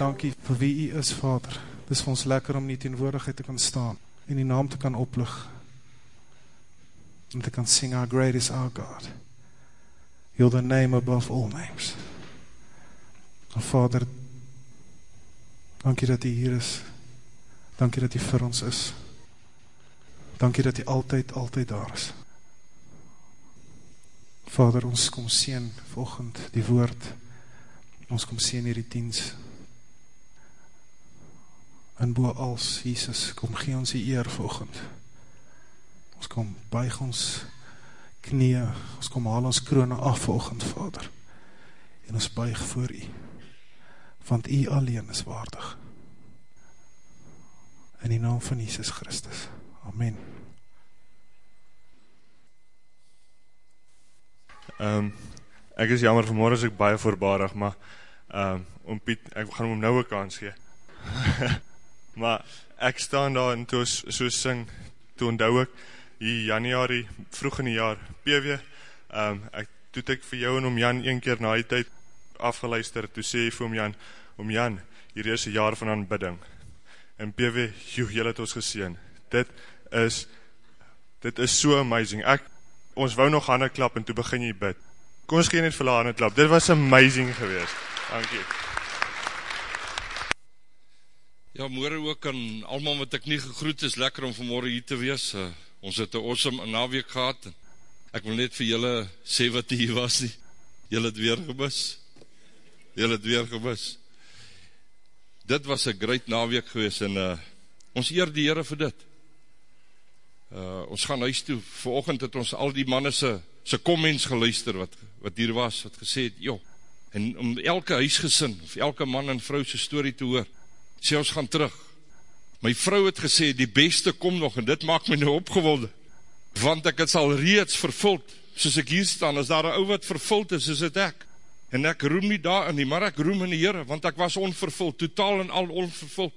dankie vir wie u is, Vader. Dit is vir ons lekker om nie teenwoordigheid te kan staan en die naam te kan oplug en te kan sing, How great is our God. You're the name above all names. En Vader, dankie dat u hier is. Dankie dat u vir ons is. Dankie dat u altyd, altyd daar is. Vader, ons kom sien volgend die woord. Ons kom sien hier die diens. En boe als Jesus, kom gee ons die eer volgend. Ons kom buig ons knie, ons kom haal ons krone af volgend, Vader. En ons buig voor u. Want u alleen is waardig. In die naam van Jesus Christus. Amen. Um, ek is jammer, vanmorgen is ek baie voorbarig, maar um, om Piet, ek gaan hom nou een kans gee. maar ek staan daar en toe so sing, toe onthou ek, hier januari, vroeg in die jaar, PW, um, ek, toe ek vir jou en om Jan een keer na die tyd afgeluister, toe sê vir om Jan, om Jan, hier is een jaar van aanbidding, en PW, joh, jy het ons geseen, dit is, dit is so amazing, ek, ons wou nog handen klap en toe begin jy bid. Kom ons geen net vir handen klap. Dit was amazing geweest. Dankie. Ja, morgen ook aan allemaal wat ek nie gegroet is, lekker om vanmorgen hier te wees. Uh, ons het een awesome naweek gehad. Ek wil net vir julle sê wat hier was nie. Julle het weer gemis. Julle het weer gemis. Dit was een great naweek geweest en uh, ons eer die Heere vir dit uh, ons gaan huis toe, verochend het ons al die manne se, se comments geluister wat, wat hier was, wat gesê het, joh, en om elke huisgesin, of elke man en vrou se story te hoor, sê ons gaan terug. My vrou het gesê, die beste kom nog, en dit maak my nou opgewolde, want ek het al reeds vervuld, soos ek hier staan, as daar een ou wat vervuld is, is het ek, en ek roem nie daar in nie, maar ek roem in die Heere, want ek was onvervuld, totaal en al onvervuld,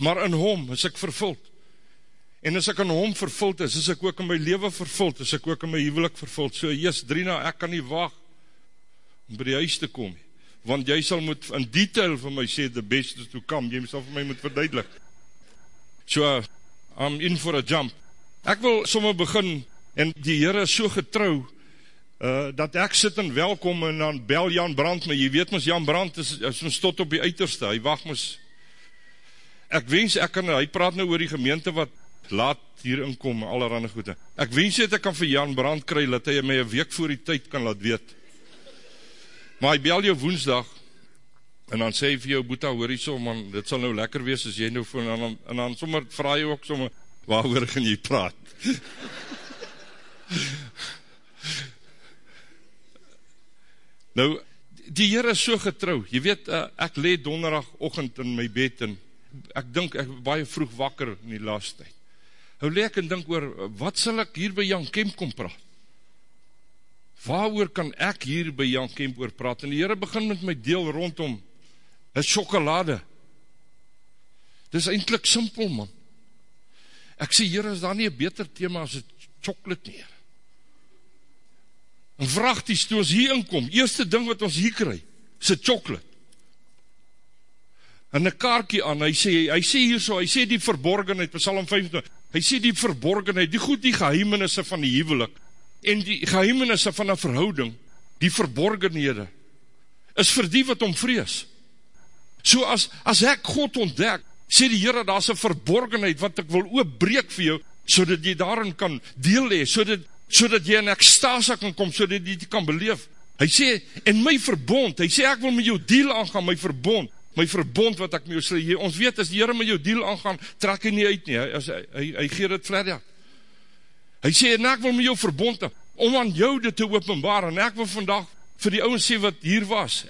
maar in hom is ek vervuld, En as ek aan hom vervuld is, is ek ook in my leven vervuld, is ek ook in my huwelik vervuld. So, yes, Drina, ek kan nie wacht om by die huis te kom. Want jy sal moet in detail vir my sê, the best is to come. Jy sal vir my moet verduidelik. So, I'm in for a jump. Ek wil sommer begin, en die Heere is so getrouw, uh, dat ek sit en welkom, en dan bel Jan Brand, maar jy weet mys, Jan Brand is, is ons tot op die uiterste, hy wacht mys, ek wens, ek kan, hy praat nou oor die gemeente wat laat hier inkom, allerhande goede. Ek wens het ek kan vir Jan Brand kry, dat hy my een week voor die tyd kan laat weet. Maar hy bel jou woensdag, en dan sê hy vir jou, Boeta, hoor hy so, man, dit sal nou lekker wees, as jy nou voor, en dan, en dan sommer vraag jy ook sommer, waar hoor gaan jy praat? nou, die Heer is so getrouw, jy weet, uh, ek leed donderdag ochend in my bed, en ek dink, ek baie vroeg wakker in die laatste tijd. Hou leek en dink oor, wat sal ek hier by Jan Kemp kom praat? Waar kan ek hier by Jan Kemp oor praat? En die Heere begin met my deel rondom een chocolade. Dit is eindelijk simpel, man. Ek sê, Heere, is daar nie een beter thema as het chocolate nie? En vraag die toe ons hier inkom, eerste ding wat ons hier kry, is het chocolate. En een kaartje aan, hy sê, hy sê hier so, hy sê die verborgenheid, Psalm 25, hy sê die verborgenheid, die goed die geheimenisse van die hevelik, en die geheimenisse van die verhouding, die verborgenhede, is vir die wat om vrees. So as, as ek God ontdek, sê die Heere, daar is een verborgenheid, wat ek wil oopbreek vir jou, so dat jy daarin kan deel hee, so dat, so dat jy in ekstase kan kom, so dat jy die kan beleef. Hy sê, en my verbond, hy sê, ek wil met jou deel aangaan, my verbond, my verbond wat ek met jou sê, ons weet, as die Heere met jou deal aangaan, trek hy nie uit nie, hy, hy, hy, hy geer het vlerja. Hy sê, en ek wil met jou verbond, om aan jou dit te openbaar, en ek wil vandag vir die ouwens sê wat hier was,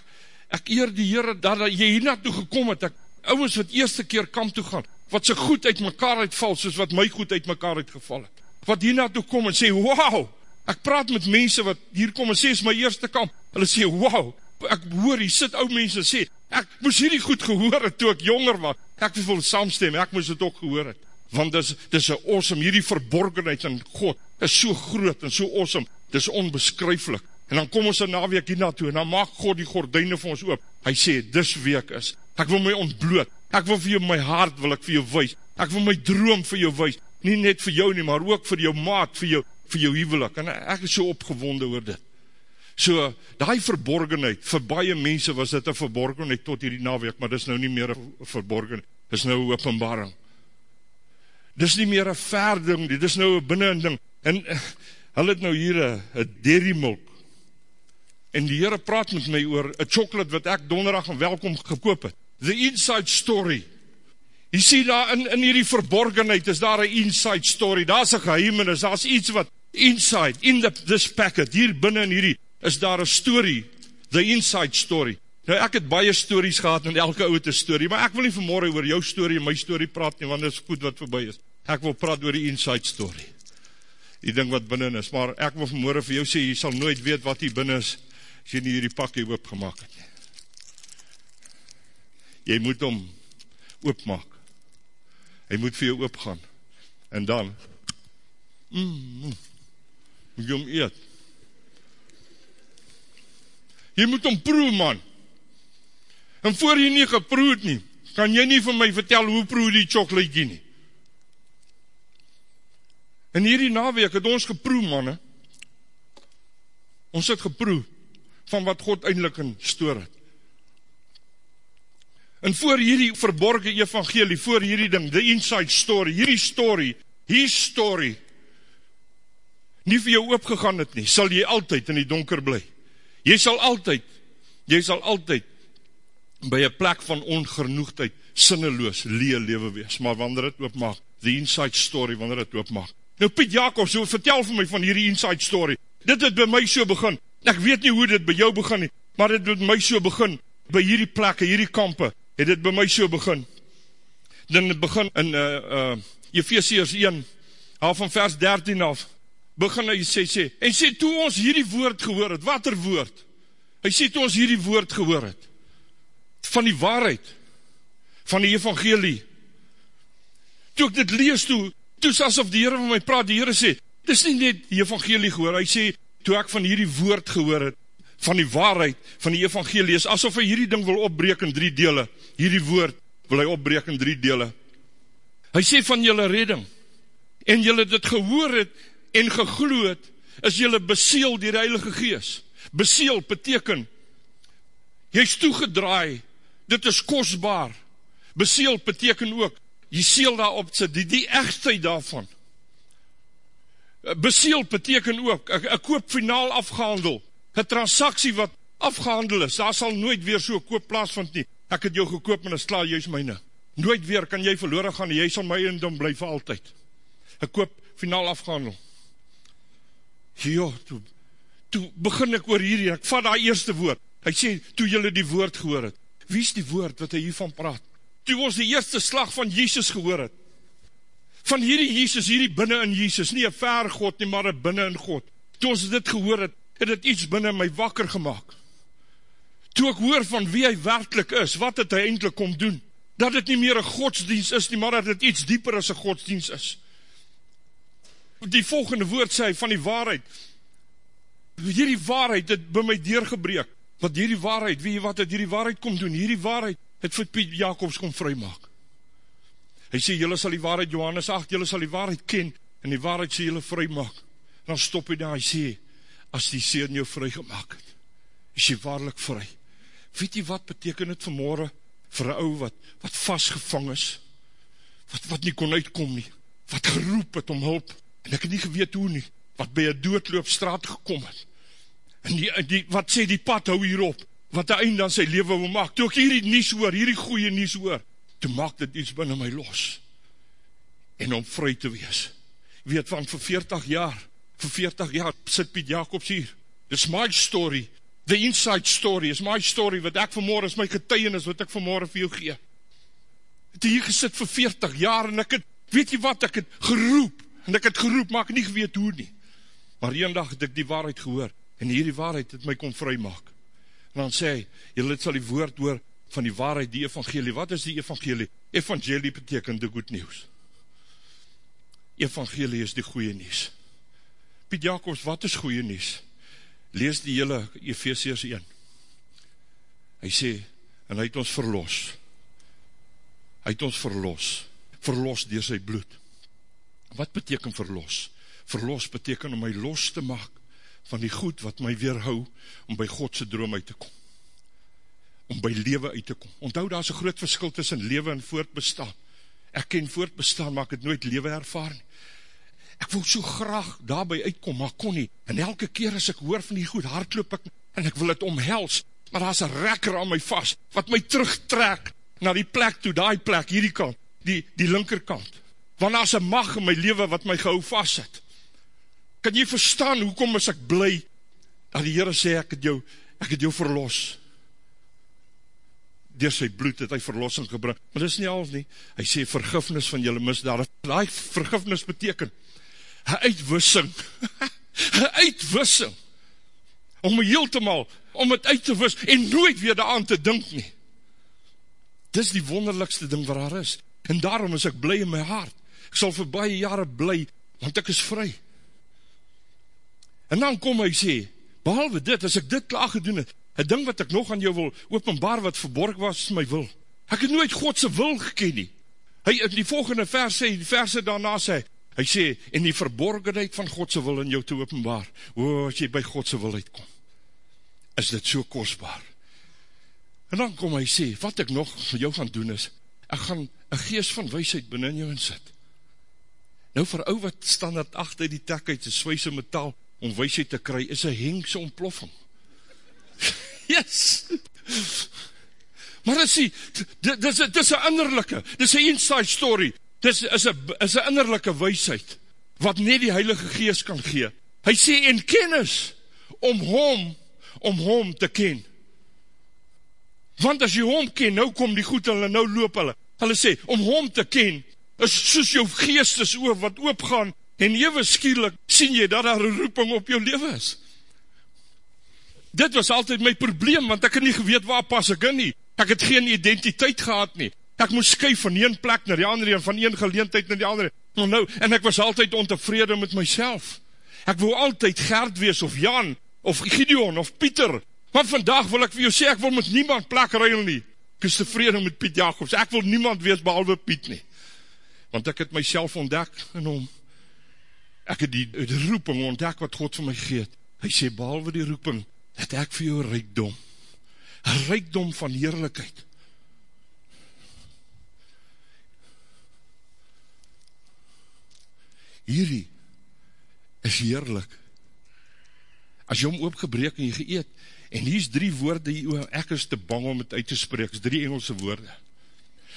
ek eer die Heere, dat jy hier naartoe gekom het, ek, ouwens wat eerste keer kamp toe gaan, wat sy goed uit mekaar uitval, soos wat my goed uit mekaar uitgeval het, wat hier naartoe kom en sê, wauw, ek praat met mense wat hier kom en sê, is my eerste kamp, hulle sê, wauw, ek hoor, hier sit ou mense sê, ek moes hierdie goed gehoor het, toe ek jonger was, ek wil saamstem, ek moes het ook gehoor het, want dis, dis een awesome, hierdie verborgenheid in God, is so groot en so awesome, dis onbeskryflik, en dan kom ons een naweek hierna toe, en dan maak God die gordijne vir ons oop, hy sê, dis wie ek is, Ek wil my ontbloot. Ek wil vir jou my hart wil ek vir jou wys. Ek wil my droom vir jou wys. Nie net vir jou nie, maar ook vir jou maat, vir jou vir jou huwelik. En ek is so opgewonde oor dit. So, daai verborgenheid, vir baie mense was dit 'n verborgenheid tot hierdie naweek, maar dis nou nie meer 'n verborgenheid. Dis nou 'n openbaring. Dis nie meer 'n ver ding nie, dis nou 'n binne ding. En hulle het nou hier 'n 'n dairy milk. En die Here praat met my oor 'n sjokolade wat ek donderdag aan welkom gekoop het. The inside story. Jy sien daar in in hierdie verborgenheid is daar 'n inside story. Daar's 'n geheimenis, daar's iets wat inside in the this packet hier binne in hierdie is daar 'n storie, the inside story. Nou ek het baie stories gehad en elke ou het 'n storie, maar ek wil nie vanmôre oor jou storie en my storie praat nie want dit is goed wat verby is. Ek wil praat oor die inside story. Die ding wat binne is, maar ek wil vanmôre vir jou sê jy sal nooit weet wat hier binne is as jy nie hierdie pakkie oopgemaak het. Jy moet hom oopmaak. Hy moet vir jou oopgaan. En dan mm, mm, moet jy hom eet. Jy moet hom proe man. En voor jy nie geproe het nie, kan jy nie vir my vertel hoe proe die chocolaatjie nie. En hierdie naweek het ons geproe manne. Ons het geproe van wat God eintlik in stoor het. En voor hierdie verborgde evangelie, voor hierdie ding, the inside story, hierdie story, hier story nie vir jou oopgegaan het nie, sal jy altyd in die donker bly. Jy sal altyd, jy sal altyd by 'n plek van ongenoegdheid, sinneloos, leë lewe wees, maar wanneer dit oopmaak, the inside story wanneer dit oopmaak. Nou Piet Jacobs, so vertel vir my van hierdie inside story. Dit het by my so begin. Ek weet nie hoe dit by jou begin nie, maar dit het by my so begin by hierdie plekke, hierdie kampe, het dit by my so begin. Dan het begin in uh uh Efesiërs 1 half van vers 13 af begin hy sê sê en sê toe ons hierdie woord gehoor het watter woord hy sê toe ons hierdie woord gehoor het van die waarheid van die evangelie toe ek dit lees toe toe asof die Here met my praat die Here sê dis nie net die evangelie gehoor hy sê toe ek van hierdie woord gehoor het van die waarheid van die evangelie is asof hy hierdie ding wil opbreek in drie dele hierdie woord wil hy opbreek in drie dele hy sê van julle redding en julle dit gehoor het en geglo het, is jy beseel deur die Heilige Gees. Beseel beteken jy's toegedraai. Dit is kosbaar. Beseel beteken ook jy seël daarop sit die die egtheid daarvan. Beseel beteken ook 'n koop finaal afgehandel, 'n transaksie wat afgehandel is. Daar sal nooit weer so koop plaasvind nie. Ek het jou gekoop en is klaar, jy's myne. Nooit weer kan jy verlore gaan. Jy sal my eiendom bly vir altyd. 'n Koop finaal afgehandel. Ja, toe, toe begin ek oor hierdie, ek vat die eerste woord. Hy sê, toe jylle die woord gehoor het. Wie is die woord wat hy hiervan praat? Toe ons die eerste slag van Jesus gehoor het. Van hierdie Jesus, hierdie binnen in Jesus, nie een ver God nie, maar een binnen in God. Toe ons dit gehoor het, het het iets binnen my wakker gemaakt. Toe ek hoor van wie hy werkelijk is, wat het hy eindelijk kom doen, dat het nie meer een godsdienst is nie, maar dat het iets dieper as een godsdienst is die volgende woord sê van die waarheid. Hierdie waarheid het by my deurgebreek. Wat hierdie waarheid, wie wat het hierdie waarheid kom doen? Hierdie waarheid het vir Piet Jacobs kom vrymaak. Hy sê julle sal die waarheid Johannes 8, julle sal die waarheid ken en die waarheid sê julle vrymaak. Dan stop hy daar, hy sê as die seun jou vrygemaak het, is jy waarlik vry. Weet jy wat beteken dit vanmôre vir 'n ou wat wat vasgevang is? Wat wat nie kon uitkom nie. Wat geroep het om hulp en ek het nie geweet hoe nie, wat by een doodloop straat gekom het, en die, die, wat sê die pad hou hierop, wat die einde aan sy leven wil maak, toe ek hierdie nies hoor, hierdie goeie nies hoor, toe maak dit iets binnen my los, en om vry te wees, weet van vir 40 jaar, vir 40 jaar, sit Piet Jacobs hier, this my story, the inside story, is my story, wat ek vanmorgen, is my getuienis, wat ek vanmorgen vir jou gee, het hier gesit vir 40 jaar, en ek het, weet jy wat, ek het geroep, en ek het geroep, maar ek nie geweet hoe nie. Maar een dag het ek die waarheid gehoor, en hierdie waarheid het my kom vry maak. En dan sê hy, jy sal die woord hoor van die waarheid, die evangelie. Wat is die evangelie? Evangelie beteken die goed nieuws. Evangelie is die goeie nieuws. Piet Jacobs, wat is goeie nieuws? Lees die hele Ephesians 1. Hy sê, en hy het ons verlos hy het ons verlos, verlos dier sy bloed. Wat beteken verlos? Verlos beteken om my los te maak van die goed wat my weerhou om by Godse droom uit te kom. Om by lewe uit te kom. Onthou, daar is een groot verskil tussen lewe en voortbestaan. Ek ken voortbestaan, maar ek het nooit lewe ervaar nie. Ek wil so graag daarby uitkom, maar kon nie. En elke keer as ek hoor van die goed, hardloop ek, en ek wil het omhels, maar daar is een rekker aan my vast, wat my terugtrek na die plek toe, die plek, hierdie kant, die, die linkerkant. Want daar is een mag in my leven wat my gehou vast het. Kan jy verstaan, hoekom is ek bly, dat die Heere sê, ek het jou, ek het jou verlos. Door sy bloed het hy verlossing gebring. Maar dit is nie alles nie. Hy sê, vergifnis van julle misdaad. Die vergifnis beteken, een uitwissing, een uitwissing, om my heel te mal, om het uit te wiss, en nooit weer daar aan te dink nie. Dit is die wonderlikste ding waar daar is. En daarom is ek bly in my hart. Ek sal vir baie jare bly, want ek is vry. En dan kom hy sê, behalwe dit, as ek dit klaar gedoen het, een ding wat ek nog aan jou wil openbaar wat verborg was, is my wil. Ek het nooit Godse wil geken nie. Hy in die volgende vers sê, die verse daarna sê, hy sê, en die verborgenheid van Godse wil in jou te openbaar, o, as jy by Godse wil uitkom, is dit so kostbaar. En dan kom hy sê, wat ek nog vir jou gaan doen is, ek gaan een geest van weisheid binnen jou insit. Nou vir ou wat standaard achter die tek uit, die swyse metaal, om weisheid te kry, is een hengse ontploffing. yes! Maar is die, dit is, dit is een innerlijke, dit is een inside story, dit is, is, een, is een innerlijke weisheid, wat net die heilige geest kan gee. Hy sê, en kennis, om hom, om hom te ken. Want as jy hom ken, nou kom die goed hulle, nou loop hulle. Hulle sê, om hom te ken, is soos jou geest is oor, wat oopgaan, en ewe skielik sien jy dat daar een roeping op jou leven is. Dit was altyd my probleem, want ek het nie geweet waar pas ek in nie. Ek het geen identiteit gehad nie. Ek moest skuif van een plek naar die andere, en van een geleentheid naar die andere. Nou, nou, en ek was altyd ontevrede met myself. Ek wil altyd Gert wees, of Jan, of Gideon, of Pieter, Want vandag wil ek vir jou sê, ek wil met niemand plek ruil nie. Ek is tevrede met Piet Jacobs. Ek wil niemand wees behalwe Piet nie. Want ek het myself ontdek in hom. Ek het die, die roeping ontdek wat God vir my geet. Hy sê, behalwe die roeping, het ek vir jou rijkdom. Een rijkdom van heerlijkheid. Hierdie is heerlijk. As jy hom oopgebreek en jy geëet, En hier is drie woorde hier, ek is te bang om het uit te spreek, is drie Engelse woorde.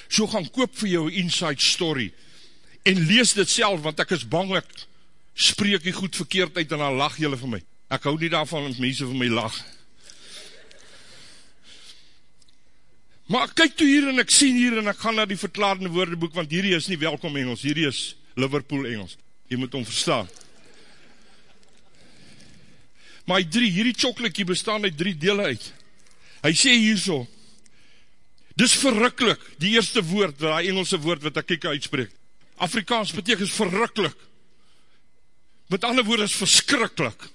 So gaan koop vir jou inside story, en lees dit self, want ek is bang, ek spreek jy goed verkeerd uit, en dan lach jylle vir my. Ek hou nie daarvan, as mense vir my lach. Maar kyk toe hier, en ek sien hier, en ek gaan na die verklaarde woordeboek, want hierdie is nie welkom Engels, hierdie is Liverpool Engels. Jy moet om verstaan. Maar hy drie, hierdie choklikkie bestaan uit drie dele uit. Hy sê hier so, dis verrukkelijk, die eerste woord, die Engelse woord wat ek kyk uitspreek. Afrikaans betekens verrukkelijk. Met ander woord is verskrikkelijk.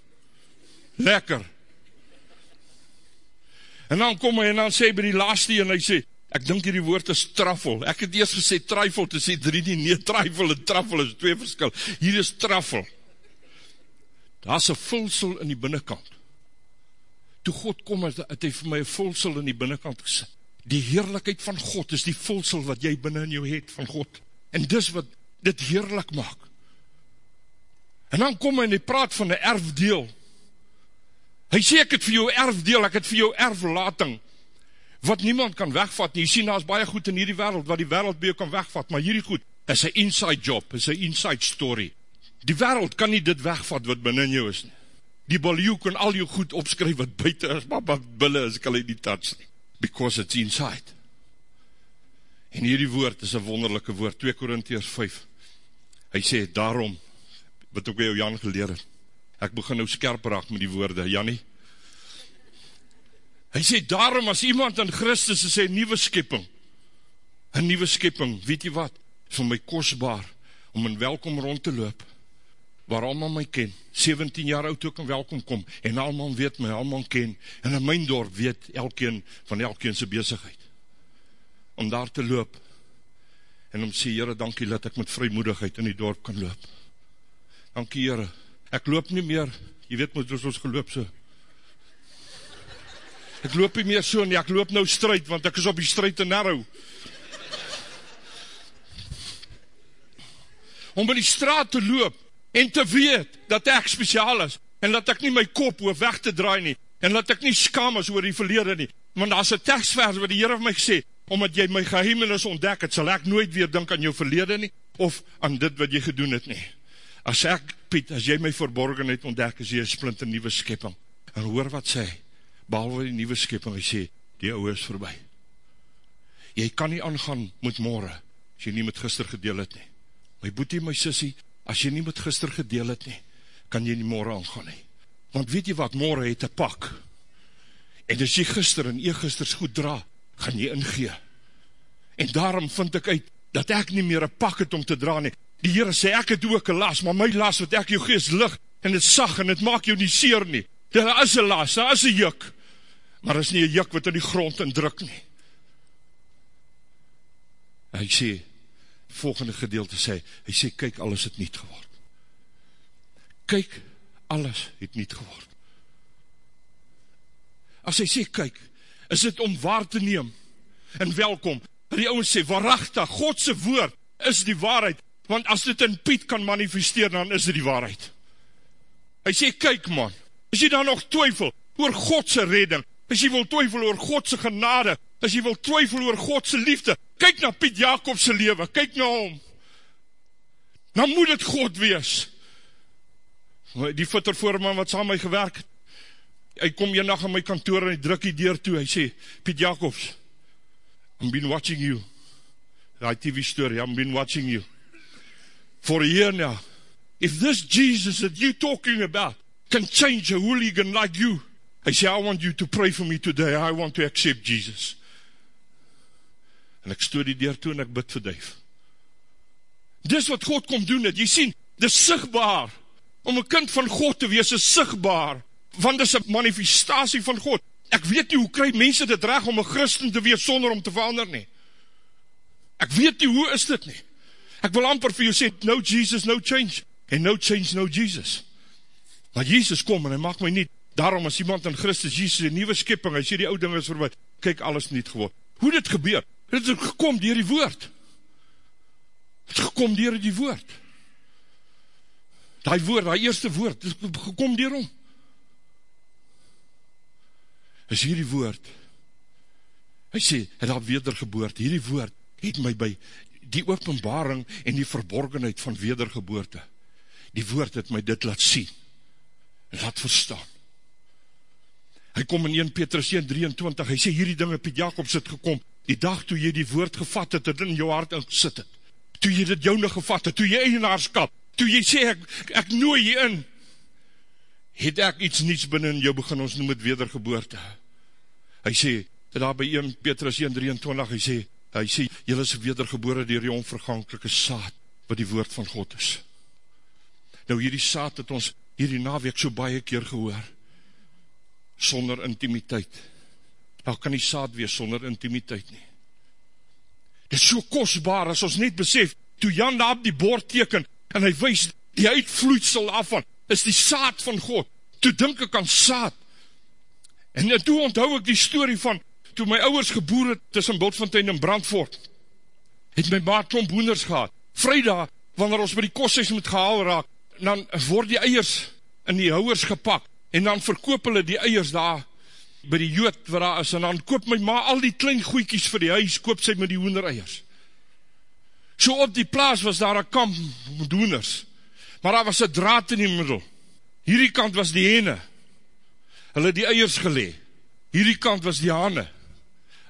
Lekker. En dan kom hy en dan sê by die laatste en hy sê, ek dink hierdie woord is traffel. Ek het eerst gesê trifle, te sê drie nie, nee, trifle en traffel is twee verskil. Hier is traffel daar is een vulsel in die binnenkant. Toe God kom, het, het hy vir my een vulsel in die binnenkant gesit. Die heerlijkheid van God is die vulsel wat jy binnen in jou het van God. En dis wat dit heerlijk maak. En dan kom hy en hy praat van een erfdeel. Hy sê ek het vir jou erfdeel, ek het vir jou erflating, wat niemand kan wegvat nie. Jy sien, daar is baie goed in hierdie wereld, wat die wereld by jou kan wegvat, maar hierdie goed is een inside job, is een inside story. Die wereld kan nie dit wegvat wat binnen jou is nie. Die baljoe kan al jou goed opskryf wat buiten is, maar wat bille is, kan hy nie touch nie. Because it's inside. En hierdie woord is een wonderlijke woord, 2 Korintiërs 5. Hy sê, daarom, wat ook by jou Jan geleer het, ek begin nou skerp raak met die woorde, Jannie. Hy sê, daarom as iemand in Christus is, hy nieuwe skipping, een nieuwe skipping, weet jy wat, is vir my kostbaar, om in welkom rond te loop, waar allemaal my ken, 17 jaar oud ook in welkom kom, en allemaal weet my, allemaal ken, en in my dorp weet elkeen van elkeen sy bezigheid, om daar te loop, en om sê, Heere, dankie dat ek met vrymoedigheid in die dorp kan loop. Dankie, Heere, ek loop nie meer, jy weet moet ons geloop so. Ek loop nie meer so nie, ek loop nou strijd, want ek is op die strijd te narrow. Om in die straat te loop, en te weet, dat ek speciaal is, en dat ek nie my kop hoef weg te draai nie, en dat ek nie skam is oor die verlede nie, want daar is een tekstvers wat die Heer my gesê, omdat jy my geheimenis ontdek het, sal ek nooit weer dink aan jou verlede nie, of aan dit wat jy gedoen het nie. As ek, Piet, as jy my verborgenheid ontdek, is jy een splint een nieuwe skepping. En hoor wat sê, behalwe die nieuwe skepping, hy sê, die ouwe is voorbij. Jy kan nie aangaan met morgen, as jy nie met gister gedeel het nie. My boetie, my sissie, as jy nie met gister gedeel het nie, kan jy nie morgen aangaan nie. Want weet jy wat, morgen het een pak, en as jy gister en eergisters goed dra, gaan jy ingee. En daarom vind ek uit, dat ek nie meer een pak het om te dra nie. Die Heere sê, ek het ook een las, maar my las wat ek jou gees lig, en het sag, en het maak jou nie seer nie. Dit is een las, dit is een juk, maar is nie een juk wat in die grond indruk nie. Hy sê, volgende gedeelte sê, hy sê, kyk, alles het niet geword. Kyk, alles het niet geword. As hy sê, kyk, is dit om waar te neem, en welkom, en die ouwens sê, waarachtig, Godse woord is die waarheid, want as dit in Piet kan manifesteer, dan is dit die waarheid. Hy sê, kyk man, as jy dan nog twyfel oor Godse redding, as jy wil twyfel oor Godse genade, as jy wil twyfel oor Godse liefde, kyk na Piet Jacobse lewe, kyk na hom, dan moet het God wees. Die fittervoorman wat saam my gewerk het, hy kom jy nacht in my kantoor en hy druk die deur toe, hy sê, Piet Jacobs, I'm been watching you, die TV story, I'm been watching you, for a year now, if this Jesus that you talking about, can change a hooligan like you, hy sê, I want you to pray for me today, I want to accept Jesus, en ek stoor die deur toe en ek bid vir duif, dis wat God kom doen het, jy sien, dis sigtbaar, om een kind van God te wees, is sigtbaar, want dis een manifestatie van God. Ek weet nie hoe krijg mense dit reg om een christen te wees sonder om te verander nie. Ek weet nie hoe is dit nie. Ek wil amper vir jou sê, no Jesus, no change. En no change, no Jesus. Maar Jesus kom en hy maak my nie, daarom as iemand in Christus Jesus, een nieuwe skipping, hy sê die oude ding is voorbij, kyk alles niet geword. Hoe dit gebeur? Dit is gekom dier die woord. Het is gekom dier die woord. Die woord, die eerste woord, het is gekom dier hom is hierdie woord, hy sê, het al wedergeboorte, hierdie woord het my by die openbaring en die verborgenheid van wedergeboorte, die woord het my dit laat sien, laat verstaan. Hy kom in 1 Petrus 1, 23, hy sê hierdie ding op Piet Jacobs het gekom, die dag toe jy die woord gevat het, het in jou hart ingesit het, toe jy dit jou nog gevat het, toe jy eienaarskap, toe jy sê, ek, ek nooi jy in, het ek iets niets binnen jou begin, ons noem het wedergeboorte. Hy sê, daar by 1 Petrus 1,23, hy sê, hy sê, jylle is wedergebore dier die onvergankelijke saad, wat die woord van God is. Nou hierdie saad het ons hierdie naweek so baie keer gehoor, sonder intimiteit. Nou kan die saad wees sonder intimiteit nie. Dit is so kostbaar, as ons net besef, toe Jan daar op die bord teken, en hy wees die uitvloedsel af van, is die saad van God. Toe dink ek aan saad. En toe onthou ek die story van, toe my ouwers geboer het tussen Botfontein en Brandvoort, het my maat klomp hoenders gehad. Vrijdag, wanneer ons by die kosthuis moet gehaal raak, dan word die eiers in die houwers gepak, en dan verkoop hulle die eiers daar, by die jood waar daar is, en dan koop my ma al die klein goeikies vir die huis, koop sy met die hoender eiers. So op die plaas was daar een kamp met hoenders, maar daar was een draad in die middel. Hierdie kant was die ene. Hulle die eiers gelee. Hierdie kant was die hane.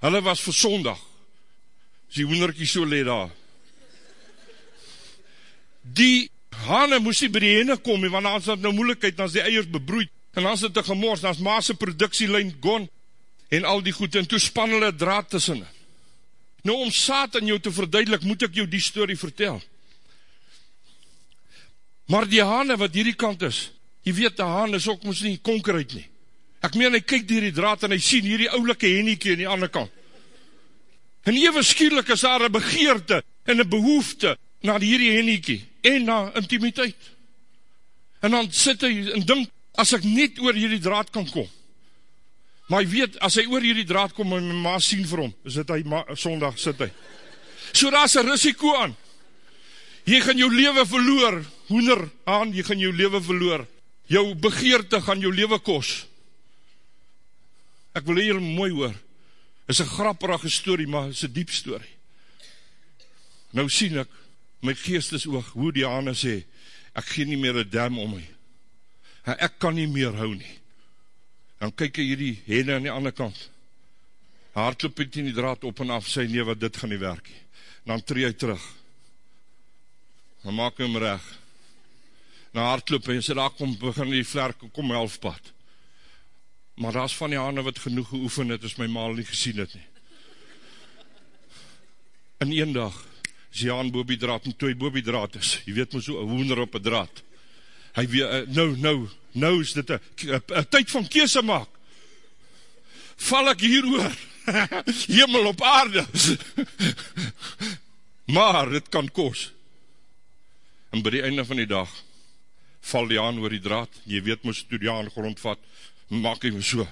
Hulle was vir sondag. Die hoenderkie so lee daar. Die hane moes nie by die ene kom, want dan is dat nou moeilijkheid, dan is die eiers bebroeid, en dan is dit een gemors, dan is maase productielijn gone, en al die goed, en toe span hulle draad tussen. Nou om saad in jou te verduidelik, moet ek jou die story vertel. Maar die hane wat hierdie kant is, jy weet, die hane is ook moes nie konkeruit nie. Ek meen, hy kyk dier die draad en hy sien hierdie oulike henniekie in die ander kant. En even skielik is daar een begeerte en een behoefte na hierdie henniekie en na intimiteit. En dan sit hy en dink, as ek net oor hierdie draad kan kom, maar hy weet, as hy oor hierdie draad kom, en my ma sien vir hom, sit hy, ma, sondag sit hy. So daar is een risiko aan. Jy gaan jou leven verloor, hoender aan, jy gaan jou leven verloor. Jou begeerte gaan jou leven kos. Ek wil hier mooi hoor. Is een grapperige story, maar is een diep story. Nou sien ek, my geest is oog, hoe die ane sê, ek gee nie meer een dam om my. Ek kan nie meer hou nie. Dan kyk hy hierdie hene aan die ander kant. Hartloop het in die draad op en af, sê nee, wat dit gaan nie werk. Dan tree hy terug. Dan maak hy hom recht. Na hartloop en sê, daar kom, begin die vlerk, kom helfpad maar daar is van die hane wat genoeg geoefen het, as my maal nie gesien het nie. In een dag, is die haan bobie draad, en toe hy bobie draad is, jy weet my so, een hoender op een draad, hy weet, uh, nou, nou, nou is dit een tyd van kese maak, val ek hier oor, hemel op aarde, maar het kan koos, en by die einde van die dag, val die haan oor die draad, jy weet so, toe die haan grondvat, maak hy so.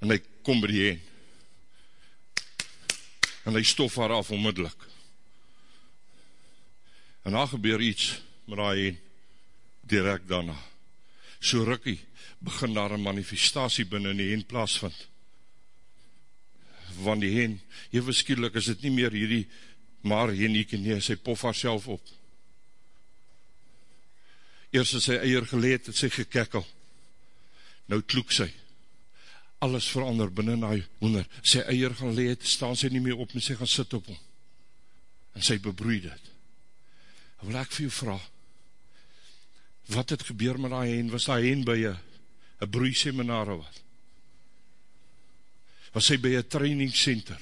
En hy kom by die heen. En hy stof haar af onmiddellik. En daar gebeur iets met die heen, direct daarna. So rukkie, begin daar een manifestatie binnen die heen plaasvind. Van die heen, jy verskielik is het nie meer hierdie, maar heen nie, nie, sy pof haar op. Eers is sy eier geleed, het sy gekekkel. Nou kloek sy. Alles verander binnen na hoender. Sy eier gaan leed, staan sy nie meer op en sy gaan sit op hom. En sy bebroei dit. En wil ek vir jou vraag, wat het gebeur met die hen? Was die hen by een broei seminar of wat? Was sy by een training center?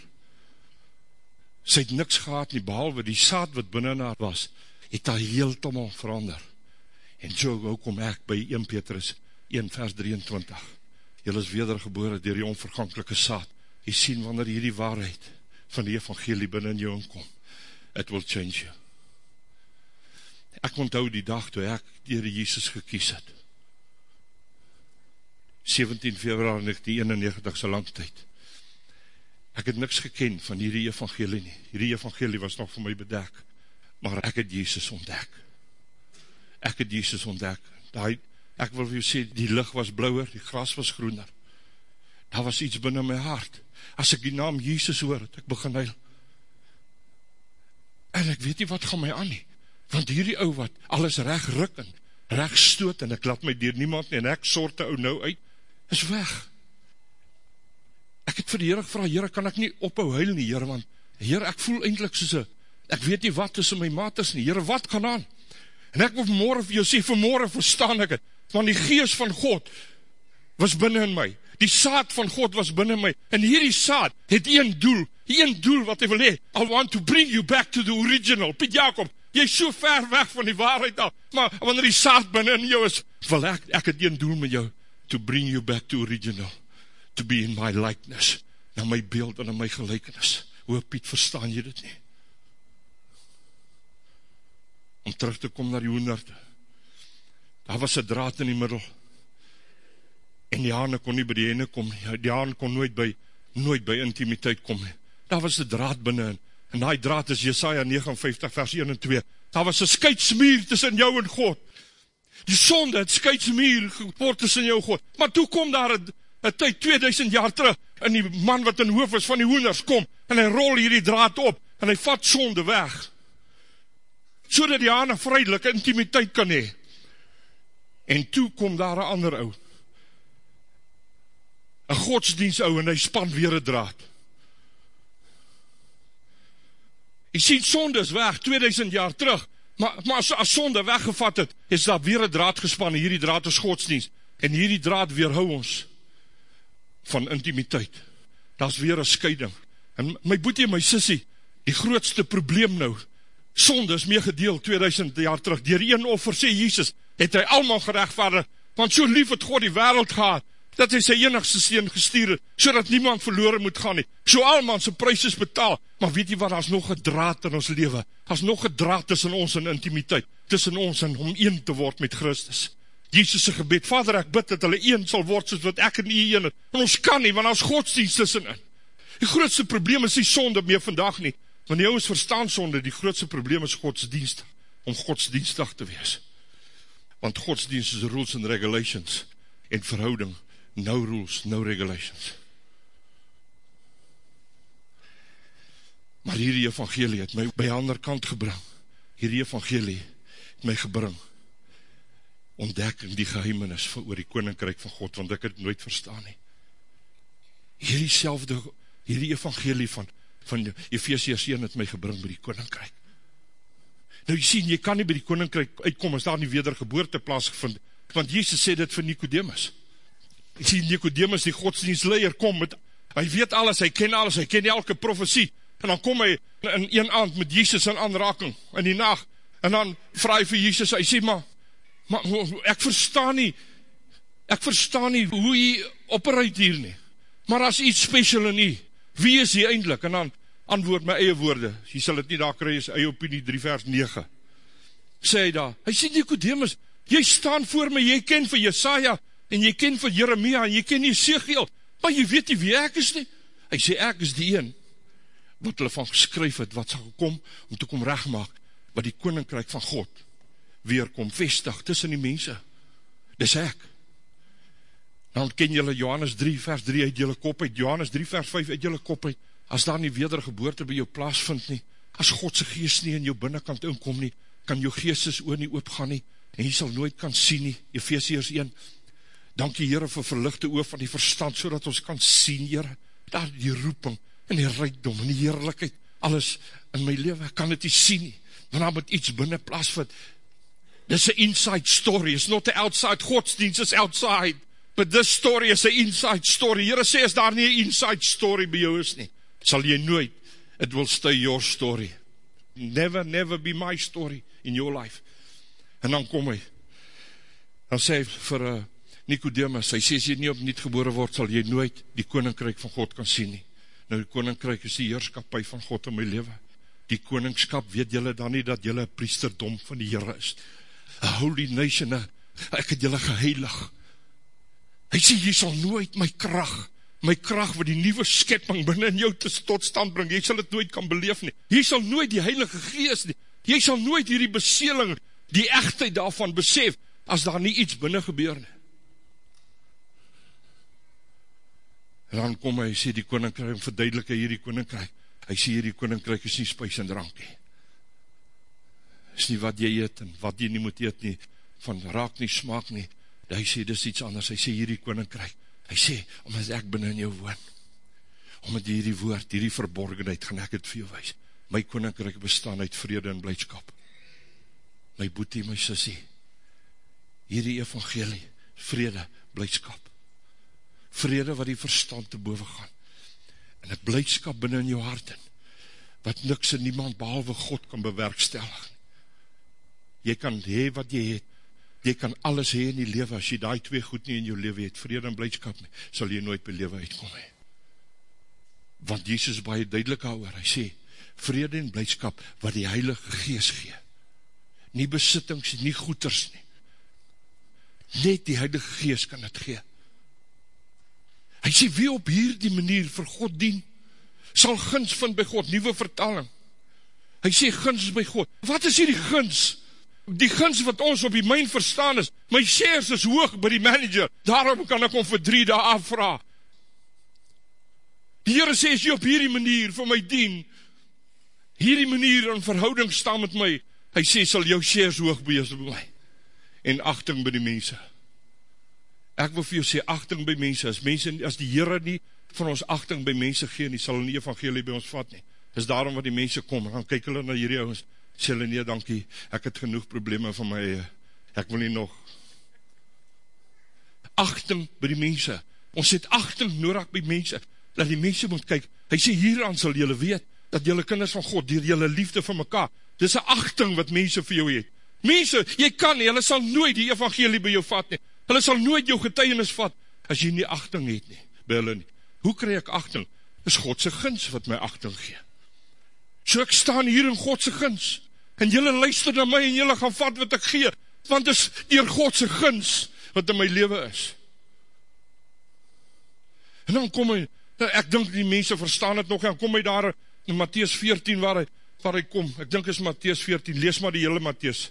Sy het niks gehad nie, behalwe die saad wat binnen haar was, het haar heel verander. En so kom ek by 1 Petrus 1 vers 23. Julle is wedergebore dier die onvergankelike saad. Jy sien wanneer hierdie waarheid van die evangelie binnen in jou inkom. It will change you. Ek onthou die dag toe ek dier die Jesus gekies het. 17 februari 1991, so lang tyd. Ek het niks geken van hierdie evangelie nie. Hierdie evangelie was nog vir my bedek. Maar ek het Jesus ontdek ek het Jesus ontdek, die, ek wil vir jou sê, die licht was blauwer, die gras was groener, daar was iets binnen my hart, as ek die naam Jesus hoor, het ek begin huil, en ek weet nie wat gaan my aan nie, want hierdie ou wat alles recht ruk en recht stoot, en ek laat my dier niemand nie, en ek soorte ou nou uit, is weg, ek het vir die Heer gevraag, Heer, kan ek nie ophou huil nie, Heer, want Heer, ek voel eindelijk soos een, ek weet nie wat tussen my maat is nie, Heer, wat gaan aan, En ek wil vanmorgen vir jou sê, vanmorgen verstaan ek het, want die geest van God was binnen in my, die saad van God was binnen in my, en hierdie saad het een doel, een doel wat hy wil hee, I want to bring you back to the original, Piet Jacob, jy is so ver weg van die waarheid af, maar wanneer die saad binnen in jou is, wil ek, ek het een doel met jou, to bring you back to original, to be in my likeness, na my beeld en na my gelijkenis, hoe Piet, verstaan jy dit nie? Om terug te kom na die hoenderte. Daar was een draad in die middel, en die hane kon nie by die ene kom, die hane kon nooit by, nooit by intimiteit kom. Daar was een draad binnen, en die draad is Jesaja 59 vers 1 en 2. Daar was een skuitsmuur tussen jou en God. Die sonde het skuitsmuur geword tussen jou en God. Maar toe kom daar een, een tyd, 2000 jaar terug, en die man wat in hoof is van die hoenders kom, en hy rol hierdie draad op, en hy vat sonde weg so dat die ander vrydelike intimiteit kan hee. En toe kom daar een ander ou, een godsdienst ou, en hy span weer een draad. Jy sien, sonde is weg, 2000 jaar terug, maar, maar as, as sonde weggevat het, is daar weer een draad gespan, en hierdie draad is godsdienst, en hierdie draad weerhou ons, van intimiteit. Daar is weer een scheiding. En my boetie en my sissie, die grootste probleem nou, sonde is meegedeel 2000 jaar terug, dier een offer, sê Jesus, het hy allemaal gerechtvaardig, want so lief het God die wereld gehad, dat hy sy enigste steen gestuur het, so dat niemand verloren moet gaan nie, so alman sy prijs is betaal, maar weet jy wat, daar is nog een draad in ons leven, daar is nog een draad tussen ons en intimiteit, tussen ons en om een te word met Christus, Jesus' gebed, Vader ek bid dat hulle een sal word, soos wat ek en die een het, en ons kan nie, want daar is godsdienst tussenin, die grootste probleem is die sonde meer vandag nie, want die ouwens verstaan sonde, die grootste probleem is godsdienst, om godsdienstig te wees, want godsdienst is rules and regulations, en verhouding, no rules, no regulations. Maar hierdie evangelie het my by ander kant gebring. Hierdie evangelie het my gebring. Ontdekking die geheimenis van oor die koninkryk van God, want ek het nooit verstaan nie. Hierdie selfde, hierdie evangelie van, van Ephesians 1 het my gebring by die koninkryk. Nou jy sien, jy kan nie by die koninkryk uitkom as daar nie wedergeboorte plaasgevind, want Jesus sê dit vir Nicodemus. Ek sien Nicodemus die godsdienstleier kom met, hy weet alles, hy ken alles, hy ken elke profesie, en dan kom hy in een aand met Jesus in aanraking, in die nacht, en dan vraag hy vir Jesus, hy sê, maar, maar ek verstaan nie, ek verstaan nie hoe hy operuit hier nie, maar as iets special in hy, wie is hy eindelijk, en dan antwoord my eie woorde, jy sal het nie daar kry, is eie opinie 3 vers 9, sê hy daar, hy sê Nicodemus, jy staan voor my, jy ken vir Jesaja, en jy ken vir Jeremia, en jy ken nie Segeel, maar jy weet nie wie ek is nie. Hy sê, ek is die een, wat hulle van geskryf het, wat sal kom, om te kom rechtmaak, wat die koninkryk van God, weer kom vestig, tussen die mense, dis ek. Dan ken jylle Johannes 3 vers 3 uit jylle kop uit, Johannes 3 vers 5 uit jylle kop uit, as daar nie wedergeboorte by jou plaas vind nie, as Godse geest nie in jou binnenkant inkom nie, kan jou geestes oor nie oopgaan nie, en jy sal nooit kan sien nie, Ephesians 1, Dankie Heere vir verlichte oor van die verstand, so ons kan sien, Heere, daar die roeping, en die rijkdom, en die heerlijkheid, alles in my leven, kan het nie sien nie, want daar moet iets binnen plaas vind. Dit is een inside story, it's not the outside, godsdienst is outside, but this story is een inside story. Heere sê, as daar nie een inside story by jou is nie, sal jy nooit, it will stay your story. Never, never be my story in your life. En dan kom hy, dan sê hy vir, uh, Nicodemus, hy sê, as jy nie op niet gebore word, sal jy nooit die koninkryk van God kan sien nie. Nou, die koninkryk is die heerskapie van God in my leven. Die koningskap, weet jylle dan nie, dat jylle priesterdom van die Heere is. A holy nation, ek het jylle geheilig. Hy sê, jy sal nooit my kracht, my kracht wat die nieuwe skepping binnen jou te tot stand bring, jy sal het nooit kan beleef nie. Jy sal nooit die heilige geest nie. Jy sal nooit hierdie beseeling, die echtheid daarvan besef, as daar nie iets binnen gebeur nie. En dan kom hy, sê die koninkryk, en verduidelik hy hierdie koninkryk. Hy sê hierdie koninkryk is nie spuis en drank nie. Is nie wat jy eet en wat jy nie moet eet nie, van raak nie, smaak nie. Hy sê, dis iets anders. Hy sê hierdie koninkryk. Hy sê, omdat ek binnen jou woon, omdat hierdie woord, hierdie verborgenheid, gaan ek het vir jou wees. My koninkryk bestaan uit vrede en blijdskap. My boetie, my sissie, hierdie evangelie, vrede, blijdskap vrede wat die verstand te boven gaan, en een blijdskap binnen in jou hart in, wat niks en niemand behalwe God kan bewerkstellig. Jy kan hee wat jy het, jy kan alles hee in die leven, as jy die twee goed nie in jou leven het, vrede en blijdskap nie, sal jy nooit by leven uitkom hee. Want Jesus baie duidelik houwer, hy sê, vrede en blijdskap wat die heilige gees gee, nie besittings, nie goeders nie, net die heilige gees kan het gee, Hy sê, wie op hierdie manier vir God dien, sal gins vind by God, nieuwe vertaling. Hy sê, gins by God. Wat is hier die gins? Die gins wat ons op die myn verstaan is, my shares is hoog by die manager, daarom kan ek om vir drie daar afvra. Die Heere sê, as jy op hierdie manier vir my dien, hierdie manier in verhouding staan met my, hy sê, sal jou shares hoog by my, en achting by die mense. Ek wil vir jou sê, achting by mense, as, mense, as die Heere nie van ons achting by mense gee, nie sal nie evangelie by ons vat nie, is daarom wat die mense kom, en dan kyk hulle na hierdie ouwens, sê hulle nie, dankie, ek het genoeg probleme van my, ek wil nie nog, achting by die mense, ons het achting nodig by mense, dat die mense moet kyk, hy sê hieraan sal julle weet, dat julle kinders van God, dier julle liefde van mekaar, dis een achting wat mense vir jou het, mense, jy kan nie, hulle sal nooit die evangelie by jou vat nie, hulle sal nooit jou getuienis vat, as jy nie achting het nie, by hulle nie. Hoe kry ek achting? Is Godse gins wat my achting gee. So ek staan hier in Godse gins, en jylle luister na my, en jylle gaan vat wat ek gee, want is dier Godse gins, wat in my leven is. En dan kom hy, ek dink die mense verstaan het nog, en kom hy daar in Matthäus 14, waar hy, waar hy kom, ek dink is Matthäus 14, lees maar die hele Matthäus.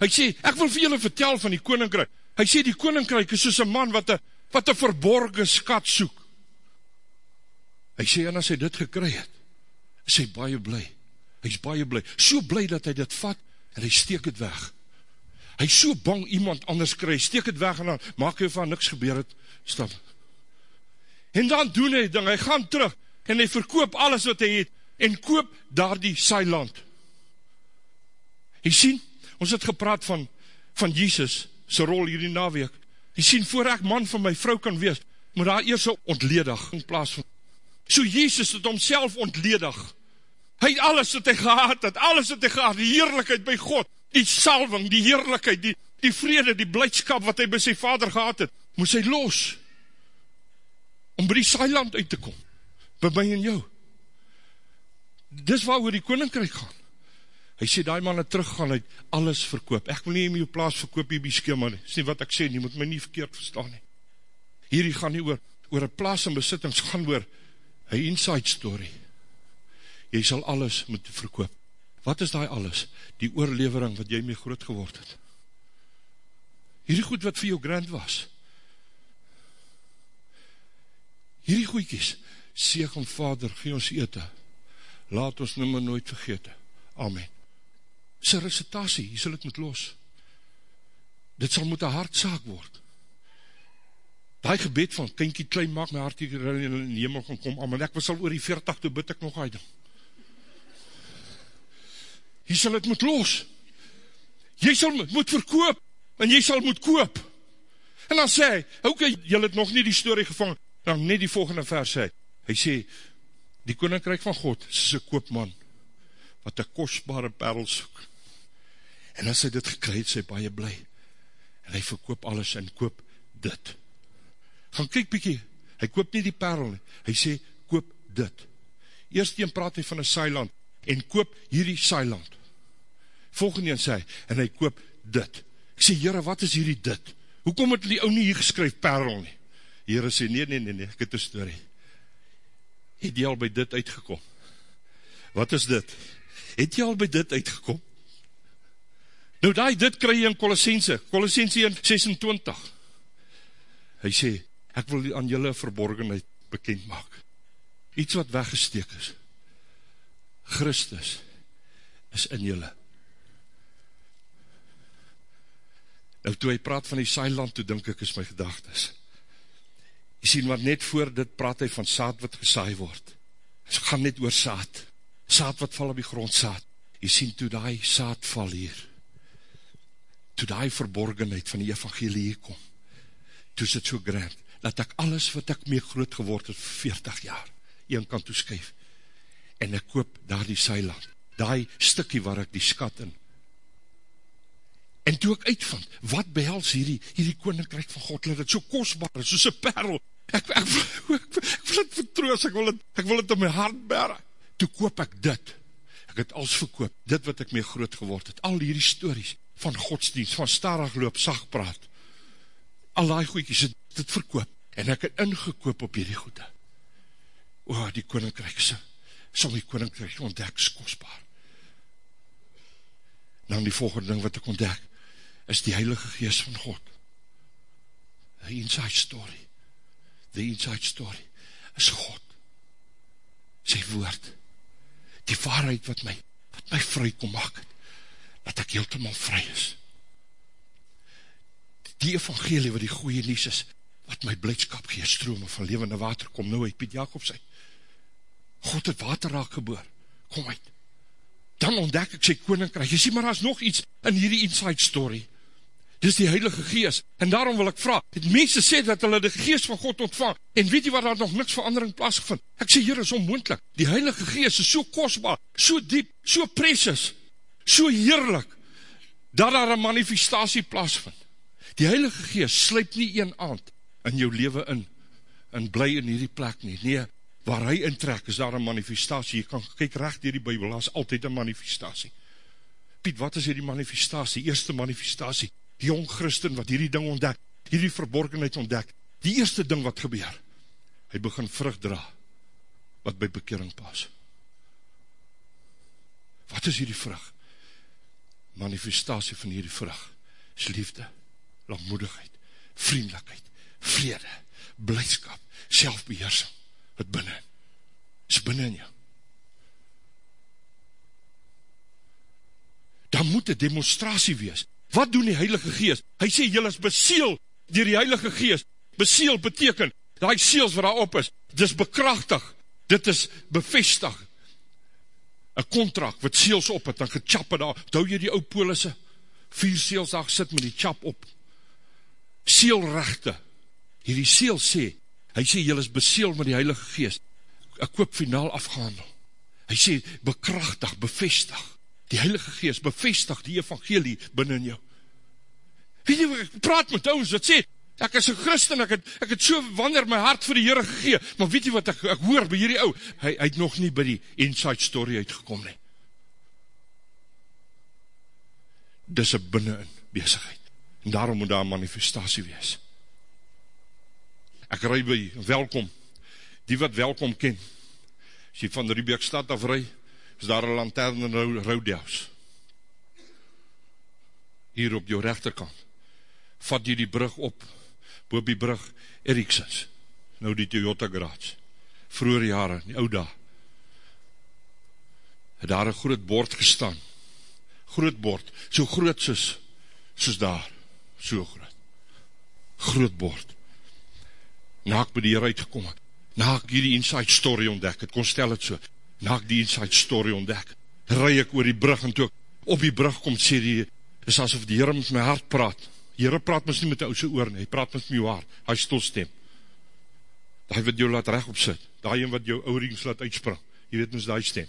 Hy sê, ek wil vir julle vertel van die koninkryk. Hy sê, die koninkryk is soos een man wat een, wat een verborgen skat soek. Hy sê, en as hy dit gekry het, is hy baie blij. Hy is baie blij. So blij dat hy dit vat, en hy steek het weg. Hy is so bang iemand anders kry, steek het weg, en dan maak hy van niks gebeur het, stap. En dan doen hy ding, hy gaan terug, en hy verkoop alles wat hy het, en koop daar die saailand. Hy sien, ons het gepraat van, van Jesus, sy rol hierdie naweek. Hy sien, voor ek man van my vrou kan wees, moet daar eers een ontledig in plaas van So Jezus het homself ontledig. Hy het alles wat hy gehad het, alles wat hy gehad, die heerlijkheid by God, die salving, die heerlijkheid, die, die vrede, die blijdskap wat hy by sy vader gehad het, moes hy los, om by die saailand uit te kom, by my en jou. Dis waar oor die koninkryk gaan. Hy sê, die man het teruggaan, hy het alles verkoop. Ek wil nie in my plaas verkoop hier by skema nie. Dis nie wat ek sê, nie moet my nie verkeerd verstaan nie. Hierdie gaan nie oor, oor een plaas en besittings, gaan oor, een inside story. Jy sal alles moet verkoop. Wat is die alles? Die oorlevering wat jy mee groot geword het. Hierdie goed wat vir jou grand was. Hierdie goeikies, seeg om vader, gee ons ete. Laat ons nou maar nooit vergete. Amen. Een recitatie, hier sal ek moet los. Dit sal moet een hartzaak word. Daai gebed van kindjie klein maak my hart hier in die hemel gaan kom, maar ek was al oor die 40 toe bid ek nog uit. Jy sal het moet los. Jy sal moet verkoop en jy sal moet koop. En dan sê hy, ok, jy het nog nie die story gevang, dan net die volgende vers sê, hy sê, die koninkryk van God is een koopman, wat een kostbare perl soek. En as hy dit gekry het, sê baie bly. En hy verkoop alles en koop dit gaan kyk bykie, hy koop nie die perl nie, hy sê, koop dit. Eerst een praat hy van een saailand, en koop hierdie saailand. Volgende een sê, en hy koop dit. Ek sê, jyre, wat is hierdie dit? Hoekom het die ou nie hier geskryf perl nie? Jyre sê, nee, nee, nee, nee, ek het een story. Het jy al by dit uitgekom? Wat is dit? Het jy al by dit uitgekom? Nou die, dit kry jy in Colossense, Colossense 26. Hy sê, ek wil aan julle verborgenheid bekend maak. Iets wat weggesteek is. Christus is in julle. Nou toe hy praat van die saailand, toe dink ek is my gedagtes. Jy sien, maar net voor dit praat hy van saad wat gesaai word. Het gaan net oor saad. Saad wat val op die grond saad. Jy sien, toe die saad val hier. Toe die verborgenheid van die evangelie hier kom. Toe is het so grand dat ek alles wat ek mee groot geword het, 40 jaar, een kant toeskuif, en ek koop daar die seiland, die stikkie waar ek die skat in, en toe ek uitvind, wat behels hierdie, hierdie koninkryk van God, dat het so kostbaar is, soos een perl, ek, ek, ek, ek, ek wil het vertroos, ek wil het, ek wil het in my hart bere, toe koop ek dit, ek het als verkoop, dit wat ek mee groot geword het, al hierdie stories, van godsdienst, van starig loop, sag praat, al die goeikies, het dit verkoop, en ek het ingekoop op hierdie goede. O, die koninkryk sal, sal die koninkryk ontdek, is kostbaar. Dan die volgende ding wat ek ontdek, is die heilige geest van God. The inside story, the inside story, is God. Sy woord, die waarheid wat my, wat my vry kom maak. Het, dat ek heeltemaal vry is. Die evangelie wat die goeie nies is, wat my blijdskap gee, strome van levende water, kom nou uit Piet Jacob sê, God het water raak geboor, kom uit, dan ontdek ek sy koninkryk, jy sê maar, daar is nog iets in hierdie inside story, dis die heilige geest, en daarom wil ek vraag, het mense sê dat hulle die geest van God ontvang, en weet jy waar daar nog niks verandering plaasgevind, ek sê hier is onmoendlik, die heilige geest is so kostbaar, so diep, so precious, so heerlik, dat daar een manifestatie plaasvind, die heilige geest sluip nie een aand, in jou leven in, en bly in hierdie plek nie, nee, waar hy intrek, is daar een manifestatie, jy kan kyk recht dier die bybel, daar is altyd een manifestatie, Piet, wat is hierdie manifestatie, eerste manifestatie, die jong christen wat hierdie ding ontdek, hierdie verborgenheid ontdek, die eerste ding wat gebeur, hy begin vrug dra, wat by bekering pas, wat is hierdie vrug, manifestatie van hierdie vrug, is liefde, langmoedigheid, vriendelijkheid, vrede, blijdskap, selfbeheersing, wat binnen, is binnen jou. Dan moet een demonstratie wees. Wat doen die Heilige Geest? Hy sê, jy is beseel dier die Heilige Geest. Beseel beteken, die seels wat daar op is, dit is bekrachtig, dit is bevestig, een contract wat seels op het, dan getjap het daar, hou jy die ou polisse, vier seels daar sit met die chap op, seelrechte, hierdie seel sê, hy sê, jy is beseel met die Heilige Geest, ek koop finaal afgehandel, hy sê, bekrachtig, bevestig, die Heilige Geest bevestig die evangelie binnen jou, weet jy, ek praat met ons, wat sê, ek is een christen, ek het, ek het so wanneer my hart vir die Heere gegee, maar weet jy wat ek, ek hoor by hierdie ou, hy, hy het nog nie by die inside story uitgekom nie, dis een binnenin bezigheid, en daarom moet daar manifestatie wees, ek rui by welkom, die wat welkom ken, as jy van die Riebeekstad af rui, is daar een lanterne roudeus, hier op jou rechterkant, vat jy die brug op, boop die brug Eriksens, nou die Toyota Garage, vroeger jare, die ouda, het daar een groot bord gestaan, groot bord, so groot soos, soos daar, so groot, groot bord, na ek by die Heer uitgekom. Het, na ek hier die inside story ontdek, het kon stel het so, na ek die inside story ontdek, rui ek oor die brug, en toe ek op die brug kom, sê die, is asof die Heer met my hart praat, die Heer praat mis nie met die ouse oor nie, hy praat mis met jou hart, hy stil stem, die wat jou laat recht opzit, die wat jou oorings laat uitsprang, jy weet mis die stem,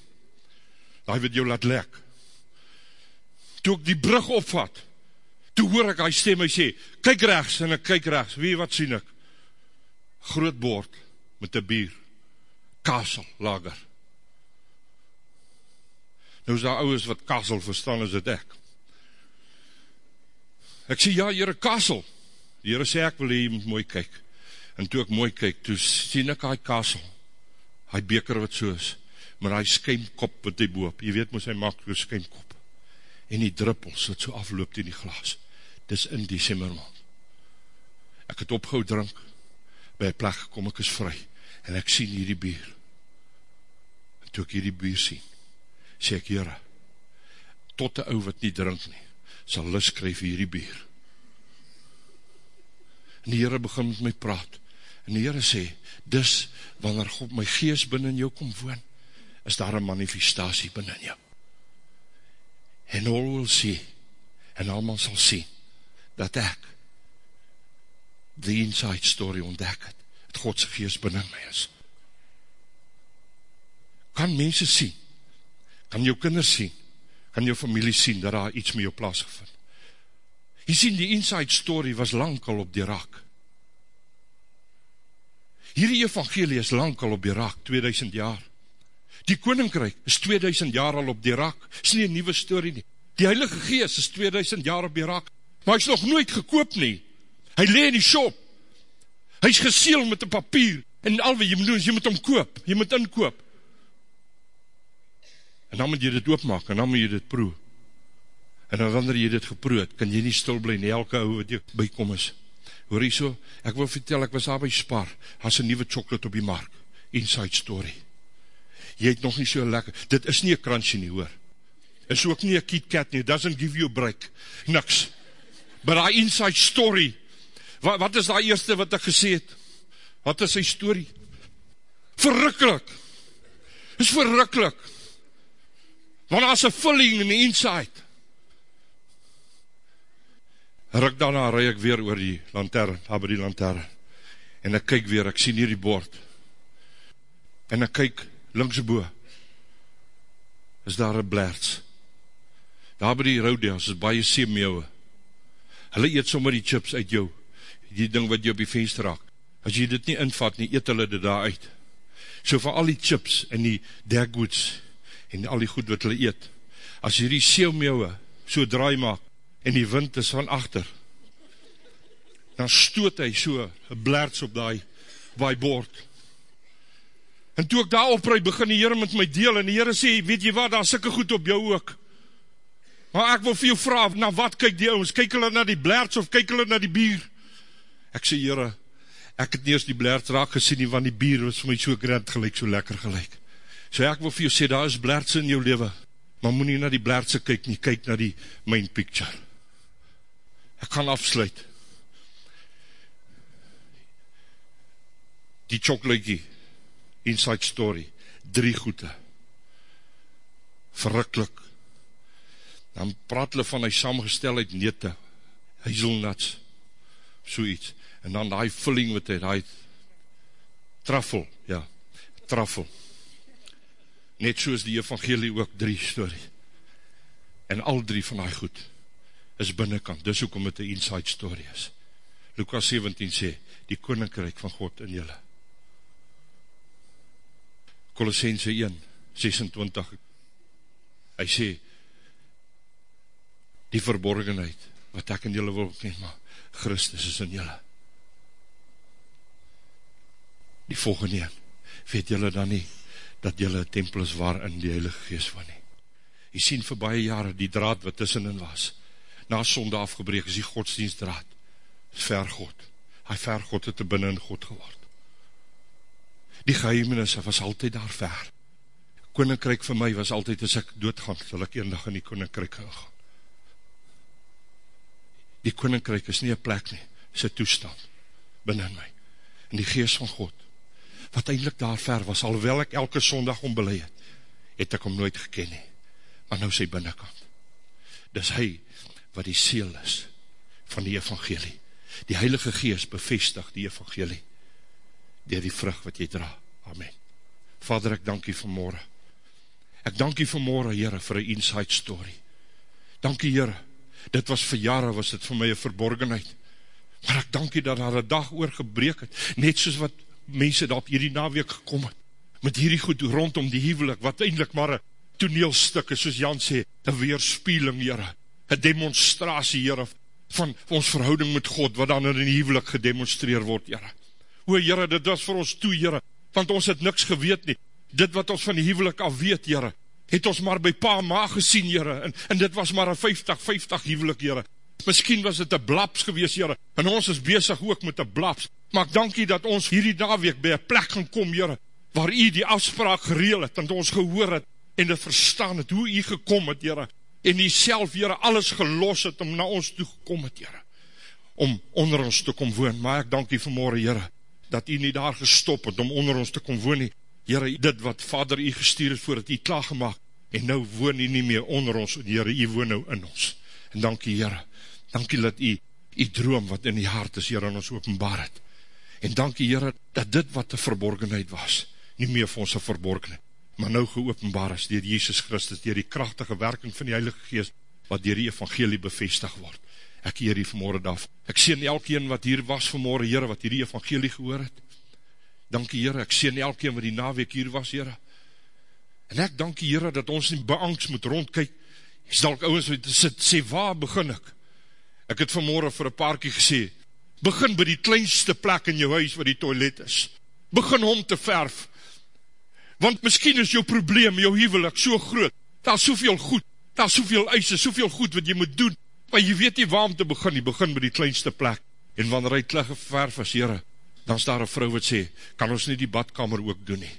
die wat jou laat lek, toe ek die brug opvat, toe hoor ek hy stem, hy sê, kyk rechts, en ek kyk rechts, wie wat sien ek, groot bord met een bier, kasel, lager. Nou is daar ouwens wat kasel verstaan as het ek. Ek sê, ja, jyre. Die heren sê, ek wil hier mooi kyk. En toe ek mooi kyk, toe sien ek hy kasel, hy beker wat so is, maar hy skuimkop wat hy boop, jy weet moes hy maak so skuimkop, en die druppels wat so afloop in die glas, dis in die simmerman. Ek het opgehou drink, by een plek gekom, ek is vry, en ek sien hierdie bier, en toe ek hierdie bier sien, sê ek, jyre, tot die ou wat nie drink nie, sal lis skryf hierdie bier, en die Heere begin met my praat, en die Heere sê, dis, wanneer God my gees binnen jou kom woon, is daar een manifestatie binnen jou, en al wil sê, en allemaal sal sê, dat ek, die inside story ontdek het, het Godse geest binnen my is. Kan mense sien, kan jou kinders sien, kan jou familie sien, dat daar iets met jou plaasgevind. Jy sien, die inside story was lang al op die raak. Hierdie evangelie is lang al op die raak, 2000 jaar. Die koninkryk is 2000 jaar al op die raak, is nie een nieuwe story nie. Die heilige geest is 2000 jaar op die raak, maar hy is nog nooit gekoop nie, hy lee in die shop, hy is geseel met een papier, en al wat jy moet doen, jy moet hom koop, jy moet inkoop, en dan moet jy dit oopmaak, en dan moet jy dit proe, en dan wanneer jy dit geproe kan jy nie stil bly, nie. Elke ouwe wat jy bykom is, hoor jy so, ek wil vertel, ek was daar by Spar, has een nieuwe chocolate op die mark, inside story, jy het nog nie so lekker, dit is nie een crunchy nie hoor, is ook nie een KitKat nie, doesn't give you a break, niks, but die inside story, wat, wat is die eerste wat ek gesê het? Wat is sy story? Verrukkelijk, is verrukkelijk, want as a filling in die inside, ruk daarna rui ek weer oor die lantern, daar by die lantern, en ek kyk weer, ek sien hier die bord, en ek kyk linksboe, is daar een blerts, daar by die roudels, is baie seemjouwe, hulle eet sommer die chips uit jou, die ding wat jy op die venster raak, as jy dit nie invat nie, eet hulle dit daar uit. So van al die chips en die dagwoods en al die goed wat hulle eet, as jy die seelmeeuwe so draai maak en die wind is van achter, dan stoot hy so een blerts op die bord. En toe ek daar opreid, begin die Heere met my deel, en die Heere sê, weet jy wat, daar sikke goed op jou ook. Maar ek wil vir jou vraag, na wat kyk die ouwens? Kyk hulle na die blerts of kyk hulle na die bier? Ek sê, Heere, ek het nie eens die blerts raak gesien nie, want die bier was vir my so grand gelijk, so lekker gelijk. So ek wil vir jou sê, daar is blerts in jou leven, maar moet nie na die blertse kyk nie, kyk na die main picture. Ek gaan afsluit. Die chokleikie, inside story, drie goede, verrukkelijk, dan praat hulle van hy samengestel uit nete, hazelnuts, so iets, en dan die vulling wat hy, die truffel, ja, truffel, net soos die evangelie ook drie story, en al drie van die goed, is binnenkant, dis ook om het een inside story is, Lukas 17 sê, die koninkryk van God in julle, Colossense 1, 26, hy sê, die verborgenheid, wat ek in julle wil ken, maar Christus is in julle. Die volgende een, weet julle dan nie, dat julle tempel is waarin die Heilige Geest van nie. Jy sien vir baie jare die draad wat tussenin was, na sonde afgebreek is die godsdienstdraad, is ver God. Hy ver God het binnen in God geword. Die geheimenisse was altyd daar ver. Koninkryk vir my was altyd, as ek doodgaan, sal ek eendag in die koninkryk gaan die koninkryk is nie een plek nie, is een toestand binnen my, en die geest van God, wat eindelijk daar ver was, alhoewel ek elke sondag ombeleid het, het ek hom nooit geken nie, maar nou sy binnenkant, dis hy wat die seel is van die evangelie, die heilige geest bevestig die evangelie, dier die vrug wat jy dra, amen. Vader, ek dank jy vanmorgen, ek dank jy vanmorgen, Heere, vir een inside story, dank jy, Heere, dit was vir jare, was dit vir my een verborgenheid, maar ek dank jy dat daar een dag oorgebreek het, net soos wat mense daar op hierdie naweek gekom het, met hierdie goed rondom die hevelik, wat eindelijk maar een toneelstuk is, soos Jan sê, een weerspieling, jyre, een demonstratie, jyre, van ons verhouding met God, wat dan in die hevelik gedemonstreer word, jyre. O, jyre, dit was vir ons toe, jyre, want ons het niks geweet nie, dit wat ons van die hevelik al weet, jyre, het ons maar by pa ma gesien, jyre, en, en dit was maar een 50-50 hevelik, jyre. Misschien was het een blaps gewees, jyre, en ons is bezig ook met een blaps. Maar ek dank jy dat ons hierdie naweek by een plek gaan kom, jyre, waar jy die afspraak gereel het, en ons gehoor het, en het verstaan het, hoe jy gekom het, jyre, en jy self, jyre, alles gelos het, om na ons toe gekom het, jyre, om onder ons te kom woon. Maar ek dank jy vanmorgen, jyre, dat jy nie daar gestop het, om onder ons te kom woon nie, Heere, dit wat vader u gestuur het voordat u klaargemaak, en nou woon u nie meer onder ons, Heere, u woon nou in ons. En dankie Heere, dankie dat u, u droom wat in die hart is, Heere, aan ons openbaar het. En dankie Heere, dat dit wat die verborgenheid was, nie meer vir ons verborgenheid, maar nou geopenbaar is, dier Jesus Christus, dier die krachtige werking van die Heilige Geest, wat dier die evangelie bevestig word. Ek hier hier vanmorgen af. Ek sien elkeen wat hier was vanmorgen, Heere, wat hier die evangelie gehoor het, dankie Heere, ek sien elkeen wat die naweek hier was, Heere, en ek dankie Heere, dat ons nie beangst moet rondkyk, is dalk ouwens wat sit, sê, waar begin ek? Ek het vanmorgen vir een paarkie gesê, begin by die kleinste plek in jou huis, waar die toilet is, begin om te verf, want miskien is jou probleem, jou hevelik, so groot, daar is soveel goed, daar is soveel eise, soveel goed wat jy moet doen, maar jy weet nie waar om te begin, jy begin by die kleinste plek, en wanneer hy kligge verf is, Heere, dan is daar een vrou wat sê, kan ons nie die badkamer ook doen nie?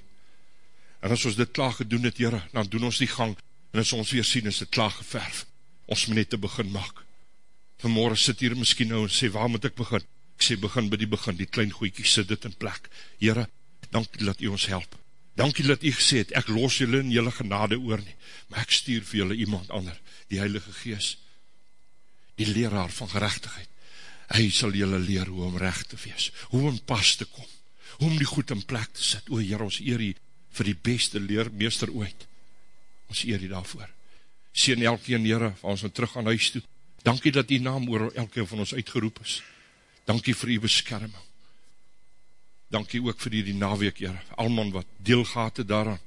En as ons dit klaar gedoen het, heren, dan doen ons die gang, en as ons weer sien, is dit klaar geverf. Ons moet net te begin maak. Vanmorgen sit hier miskien nou en sê, waar moet ek begin? Ek sê, begin by die begin, die klein goeikie, sit dit in plek. Heren, dankie dat u ons help. Dankie dat u gesê het, ek los julle in julle genade oor nie, maar ek stuur vir julle iemand ander, die Heilige Gees, die leraar van gerechtigheid hy sal julle leer hoe om recht te wees, hoe om pas te kom, hoe om die goed in plek te sit, o Heer, ons eer hier vir die beste leermeester ooit, ons eer hier daarvoor, sien elkeen Heere, van ons terug aan huis toe, dankie dat die naam oor elkeen van ons uitgeroep is, Dankie vir die beskerming. Dankie ook vir die, die naweek, Heere. Alman wat deel gehad het daaraan.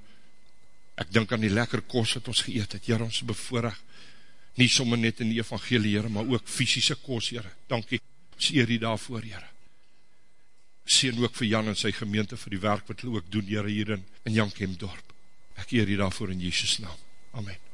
Ek dink aan die lekker kos wat ons geëet het, Heere, ons bevoorig. Nie sommer net in die evangelie, Heere, maar ook fysische kos, Heere. Dankie, ons eer die daarvoor, Heere. Seen ook vir Jan en sy gemeente vir die werk wat hulle ook doen, Heere, hier in, in Jankemdorp. Ek eer die daarvoor in Jesus naam. Amen.